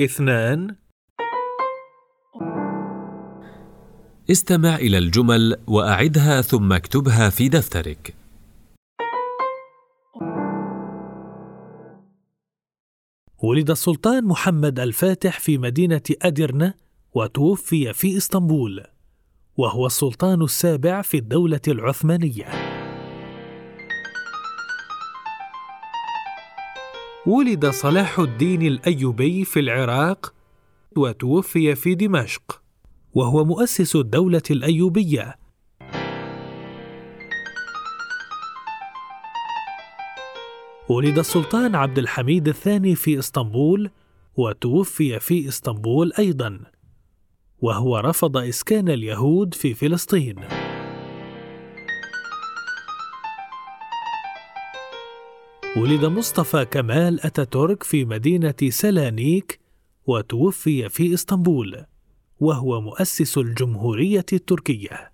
اثنان استمع إلى الجمل وأعدها ثم اكتبها في دفترك. ولد السلطان محمد الفاتح في مدينة أدرنة وتوفي في إسطنبول وهو السلطان السابع في الدولة العثمانية ولد صلاح الدين الأيوبي في العراق وتوفي في دمشق وهو مؤسس الدولة الأيوبية. ولد السلطان عبد الحميد الثاني في إسطنبول وتوفي في إسطنبول أيضا وهو رفض إسكان اليهود في فلسطين. ولد مصطفى كمال اتاتورك في مدينة سلانيك وتوفي في إسطنبول وهو مؤسس الجمهورية التركية.